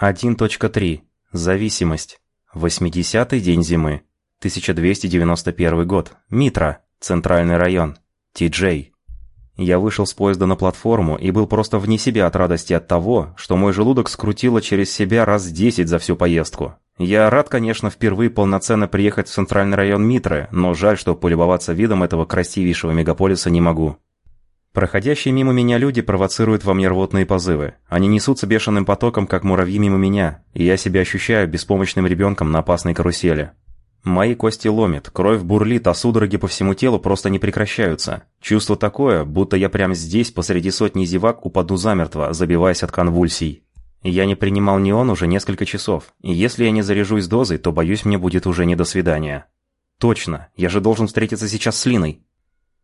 1.3. Зависимость. 80-й день зимы. 1291 год. Митра. Центральный район. Ти-Джей. Я вышел с поезда на платформу и был просто вне себя от радости от того, что мой желудок скрутило через себя раз десять за всю поездку. Я рад, конечно, впервые полноценно приехать в центральный район Митры, но жаль, что полюбоваться видом этого красивейшего мегаполиса не могу. Проходящие мимо меня люди провоцируют во мне рвотные позывы. Они несутся бешеным потоком, как муравьи мимо меня, и я себя ощущаю беспомощным ребенком на опасной карусели. Мои кости ломит, кровь бурлит, а судороги по всему телу просто не прекращаются. Чувство такое, будто я прямо здесь, посреди сотни зевак, упаду замертво, забиваясь от конвульсий. Я не принимал неон уже несколько часов, и если я не заряжусь дозой, то, боюсь, мне будет уже не до свидания. Точно, я же должен встретиться сейчас с Линой.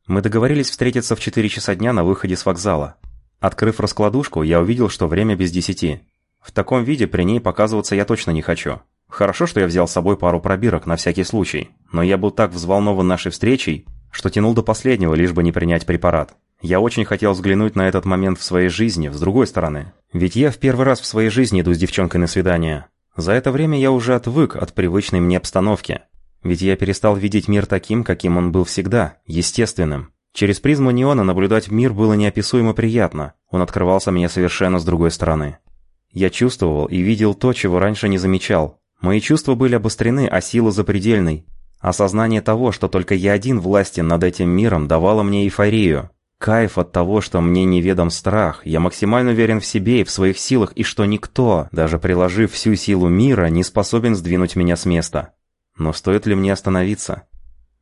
Мы договорились встретиться в 4 часа дня на выходе с вокзала. Открыв раскладушку, я увидел, что время без десяти. В таком виде при ней показываться я точно не хочу. Хорошо, что я взял с собой пару пробирок на всякий случай, но я был так взволнован нашей встречей, что тянул до последнего, лишь бы не принять препарат. Я очень хотел взглянуть на этот момент в своей жизни, с другой стороны. Ведь я в первый раз в своей жизни иду с девчонкой на свидание. За это время я уже отвык от привычной мне обстановки. Ведь я перестал видеть мир таким, каким он был всегда, естественным. Через призму неона наблюдать мир было неописуемо приятно. Он открывался мне совершенно с другой стороны. Я чувствовал и видел то, чего раньше не замечал. Мои чувства были обострены, а сила запредельной. Осознание того, что только я один властен над этим миром, давало мне эйфорию. Кайф от того, что мне неведом страх, я максимально уверен в себе и в своих силах, и что никто, даже приложив всю силу мира, не способен сдвинуть меня с места. Но стоит ли мне остановиться?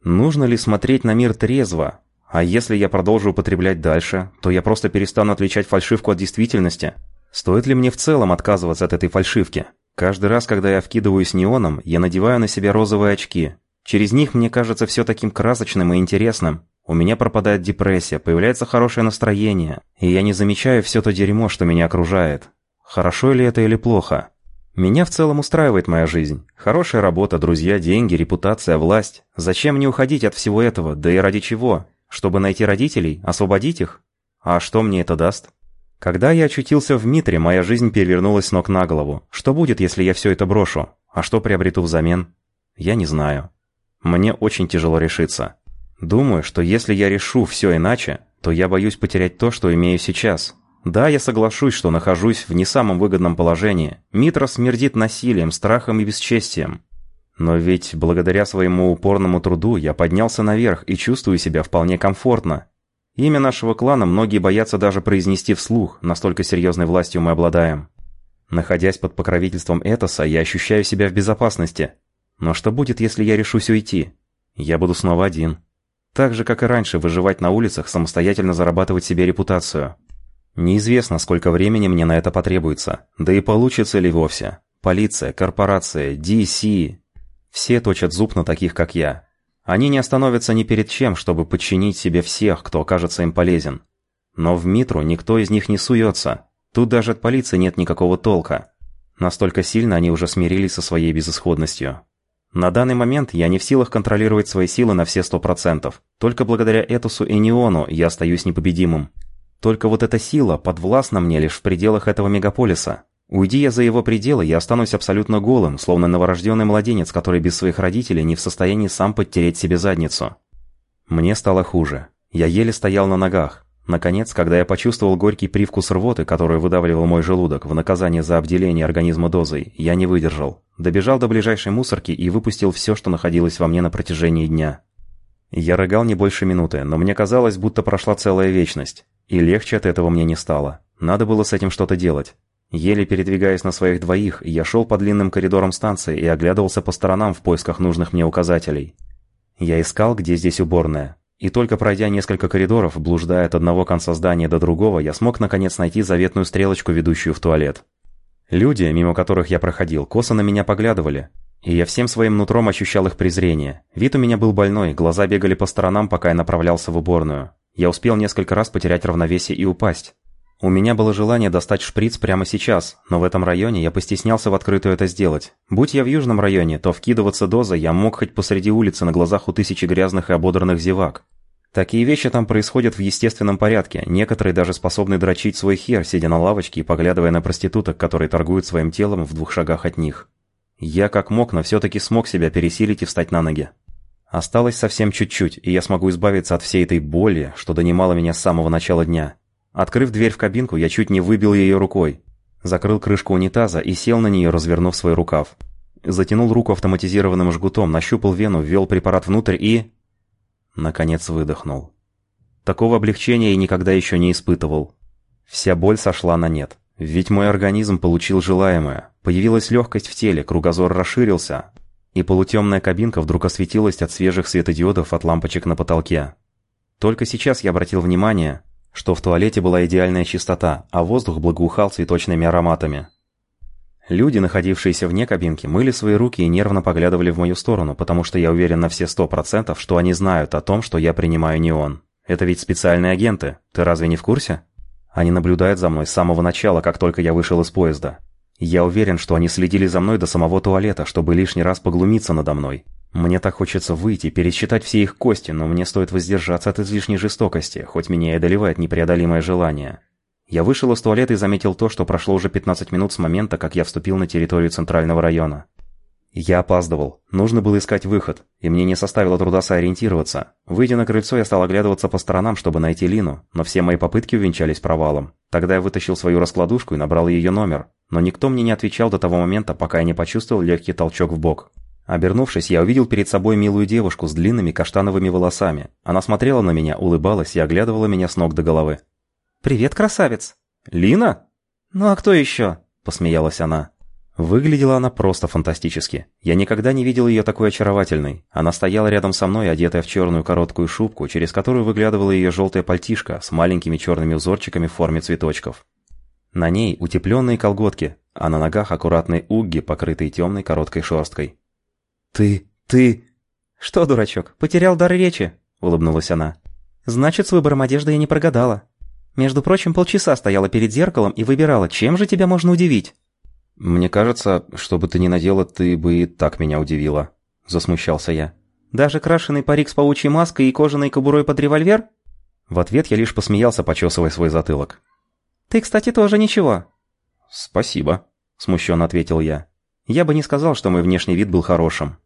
Нужно ли смотреть на мир трезво? А если я продолжу употреблять дальше, то я просто перестану отличать фальшивку от действительности? Стоит ли мне в целом отказываться от этой фальшивки? Каждый раз, когда я вкидываюсь неоном, я надеваю на себя розовые очки. Через них мне кажется все таким красочным и интересным. У меня пропадает депрессия, появляется хорошее настроение, и я не замечаю все то дерьмо, что меня окружает. Хорошо ли это или плохо? Меня в целом устраивает моя жизнь. Хорошая работа, друзья, деньги, репутация, власть. Зачем мне уходить от всего этого? Да и ради чего? Чтобы найти родителей? Освободить их? А что мне это даст? Когда я очутился в Митре, моя жизнь перевернулась с ног на голову. Что будет, если я все это брошу? А что приобрету взамен? Я не знаю. Мне очень тяжело решиться. Думаю, что если я решу все иначе, то я боюсь потерять то, что имею сейчас. Да, я соглашусь, что нахожусь в не самом выгодном положении. Митра смердит насилием, страхом и бесчестием. Но ведь благодаря своему упорному труду я поднялся наверх и чувствую себя вполне комфортно. Имя нашего клана многие боятся даже произнести вслух, настолько серьезной властью мы обладаем. Находясь под покровительством Этоса, я ощущаю себя в безопасности. Но что будет, если я решусь уйти? Я буду снова один. Так же, как и раньше, выживать на улицах, самостоятельно зарабатывать себе репутацию. Неизвестно, сколько времени мне на это потребуется. Да и получится ли вовсе. Полиция, корпорация, DC... Все точат зуб на таких, как я. Они не остановятся ни перед чем, чтобы подчинить себе всех, кто окажется им полезен. Но в Митру никто из них не суется. Тут даже от полиции нет никакого толка. Настолько сильно они уже смирились со своей безысходностью. На данный момент я не в силах контролировать свои силы на все сто процентов. Только благодаря Этусу и Неону я остаюсь непобедимым. Только вот эта сила подвластна мне лишь в пределах этого мегаполиса. Уйди я за его пределы, я останусь абсолютно голым, словно новорожденный младенец, который без своих родителей не в состоянии сам подтереть себе задницу. Мне стало хуже. Я еле стоял на ногах. Наконец, когда я почувствовал горький привкус рвоты, которую выдавливал мой желудок в наказание за обделение организма дозой, я не выдержал. Добежал до ближайшей мусорки и выпустил все, что находилось во мне на протяжении дня. Я рыгал не больше минуты, но мне казалось, будто прошла целая вечность. И легче от этого мне не стало. Надо было с этим что-то делать. Еле передвигаясь на своих двоих, я шел по длинным коридорам станции и оглядывался по сторонам в поисках нужных мне указателей. Я искал, где здесь уборная. И только пройдя несколько коридоров, блуждая от одного конца здания до другого, я смог наконец найти заветную стрелочку, ведущую в туалет. Люди, мимо которых я проходил, косо на меня поглядывали, и я всем своим нутром ощущал их презрение. Вид у меня был больной, глаза бегали по сторонам, пока я направлялся в уборную. Я успел несколько раз потерять равновесие и упасть. У меня было желание достать шприц прямо сейчас, но в этом районе я постеснялся в открытую это сделать. Будь я в южном районе, то вкидываться дозой я мог хоть посреди улицы на глазах у тысячи грязных и ободранных зевак. Такие вещи там происходят в естественном порядке. Некоторые даже способны дрочить свой хер, сидя на лавочке и поглядывая на проституток, которые торгуют своим телом в двух шагах от них. Я как мог, но все-таки смог себя пересилить и встать на ноги. Осталось совсем чуть-чуть, и я смогу избавиться от всей этой боли, что донимало меня с самого начала дня. Открыв дверь в кабинку, я чуть не выбил ее рукой. Закрыл крышку унитаза и сел на нее, развернув свой рукав. Затянул руку автоматизированным жгутом, нащупал вену, ввел препарат внутрь и... Наконец выдохнул. Такого облегчения я никогда еще не испытывал. Вся боль сошла на нет. Ведь мой организм получил желаемое. Появилась легкость в теле, кругозор расширился, и полутемная кабинка вдруг осветилась от свежих светодиодов от лампочек на потолке. Только сейчас я обратил внимание, что в туалете была идеальная чистота, а воздух благоухал цветочными ароматами. Люди, находившиеся вне кабинки, мыли свои руки и нервно поглядывали в мою сторону, потому что я уверен на все сто процентов, что они знают о том, что я принимаю неон. Это ведь специальные агенты. Ты разве не в курсе? Они наблюдают за мной с самого начала, как только я вышел из поезда. Я уверен, что они следили за мной до самого туалета, чтобы лишний раз поглумиться надо мной. Мне так хочется выйти, пересчитать все их кости, но мне стоит воздержаться от излишней жестокости, хоть меня и одолевает непреодолимое желание. Я вышел из туалета и заметил то, что прошло уже 15 минут с момента, как я вступил на территорию центрального района. Я опаздывал. Нужно было искать выход, и мне не составило труда сориентироваться. Выйдя на крыльцо, я стал оглядываться по сторонам, чтобы найти Лину, но все мои попытки увенчались провалом. Тогда я вытащил свою раскладушку и набрал ее номер, но никто мне не отвечал до того момента, пока я не почувствовал легкий толчок в бок. Обернувшись, я увидел перед собой милую девушку с длинными каштановыми волосами. Она смотрела на меня, улыбалась и оглядывала меня с ног до головы. «Привет, красавец!» «Лина?» «Ну а кто еще?» – посмеялась она. Выглядела она просто фантастически. Я никогда не видел ее такой очаровательной. Она стояла рядом со мной, одетая в черную короткую шубку, через которую выглядывала ее желтая пальтишка с маленькими черными узорчиками в форме цветочков. На ней утепленные колготки, а на ногах аккуратные угги, покрытые темной короткой шерсткой. «Ты... ты...» «Что, дурачок, потерял дар речи?» – улыбнулась она. «Значит, с выбором одежды я не прогадала. Между прочим, полчаса стояла перед зеркалом и выбирала, чем же тебя можно удивить. «Мне кажется, что бы ты ни надела, ты бы и так меня удивила», – засмущался я. «Даже крашеный парик с паучьей маской и кожаной кобурой под револьвер?» В ответ я лишь посмеялся, почесывая свой затылок. «Ты, кстати, тоже ничего». «Спасибо», – смущенно ответил я. Я бы не сказал, что мой внешний вид был хорошим.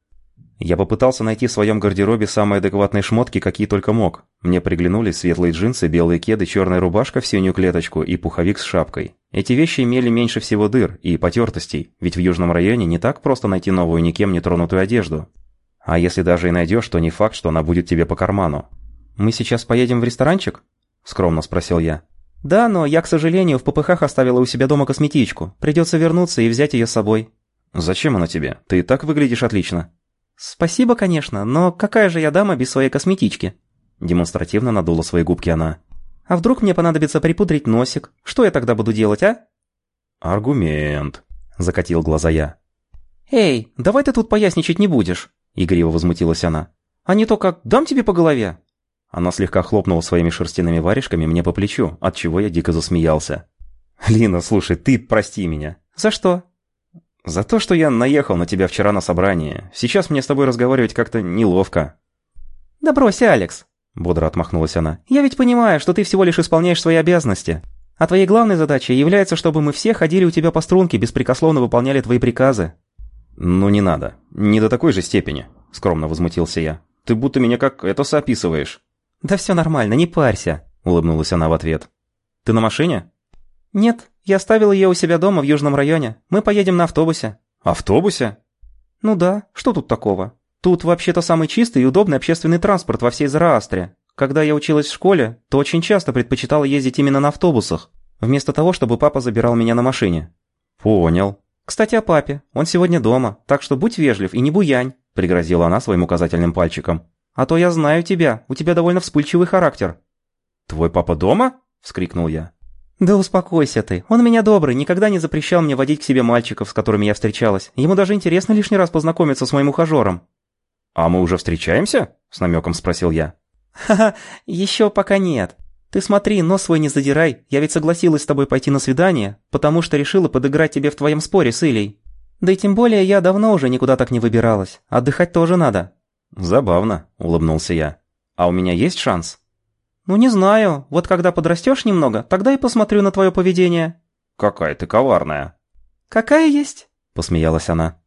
Я попытался найти в своем гардеробе самые адекватные шмотки, какие только мог. Мне приглянулись светлые джинсы, белые кеды, черная рубашка в синюю клеточку и пуховик с шапкой. Эти вещи имели меньше всего дыр и потертостей, ведь в южном районе не так просто найти новую никем не тронутую одежду. А если даже и найдешь, то не факт, что она будет тебе по карману. «Мы сейчас поедем в ресторанчик?» – скромно спросил я. «Да, но я, к сожалению, в ППХ оставила у себя дома косметичку. Придется вернуться и взять ее с собой». «Зачем она тебе? Ты и так выглядишь отлично». «Спасибо, конечно, но какая же я дама без своей косметички?» Демонстративно надула свои губки она. «А вдруг мне понадобится припудрить носик? Что я тогда буду делать, а?» «Аргумент», — закатил глаза я. «Эй, давай ты тут поясничать не будешь», — игриво возмутилась она. «А не то как дам тебе по голове». Она слегка хлопнула своими шерстяными варежками мне по плечу, от чего я дико засмеялся. «Лина, слушай, ты прости меня». «За что?» «За то, что я наехал на тебя вчера на собрании. Сейчас мне с тобой разговаривать как-то неловко». «Да брось, Алекс!» – бодро отмахнулась она. «Я ведь понимаю, что ты всего лишь исполняешь свои обязанности. А твоей главной задачей является, чтобы мы все ходили у тебя по струнке, беспрекословно выполняли твои приказы». «Ну не надо. Не до такой же степени», – скромно возмутился я. «Ты будто меня как это описываешь». «Да все нормально, не парься», – улыбнулась она в ответ. «Ты на машине?» «Нет, я оставил ее у себя дома в Южном районе. Мы поедем на автобусе». «Автобусе?» «Ну да, что тут такого? Тут вообще-то самый чистый и удобный общественный транспорт во всей Зараастре. Когда я училась в школе, то очень часто предпочитала ездить именно на автобусах, вместо того, чтобы папа забирал меня на машине». «Понял». «Кстати, о папе. Он сегодня дома, так что будь вежлив и не буянь», — пригрозила она своим указательным пальчиком. «А то я знаю тебя, у тебя довольно вспыльчивый характер». «Твой папа дома?» — вскрикнул я. «Да успокойся ты. Он меня добрый, никогда не запрещал мне водить к себе мальчиков, с которыми я встречалась. Ему даже интересно лишний раз познакомиться с моим ухажером». «А мы уже встречаемся?» — с намеком спросил я. «Ха-ха, еще пока нет. Ты смотри, нос свой не задирай. Я ведь согласилась с тобой пойти на свидание, потому что решила подыграть тебе в твоем споре с Илей. Да и тем более я давно уже никуда так не выбиралась. Отдыхать тоже надо». «Забавно», — улыбнулся я. А у меня есть шанс? Ну не знаю, вот когда подрастешь немного, тогда и посмотрю на твое поведение. Какая ты коварная. Какая есть? Посмеялась она.